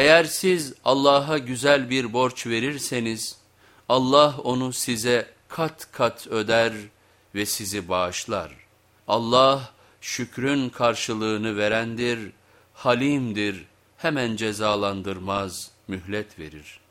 Eğer siz Allah'a güzel bir borç verirseniz, Allah onu size kat kat öder ve sizi bağışlar. Allah şükrün karşılığını verendir, halimdir, hemen cezalandırmaz, mühlet verir.''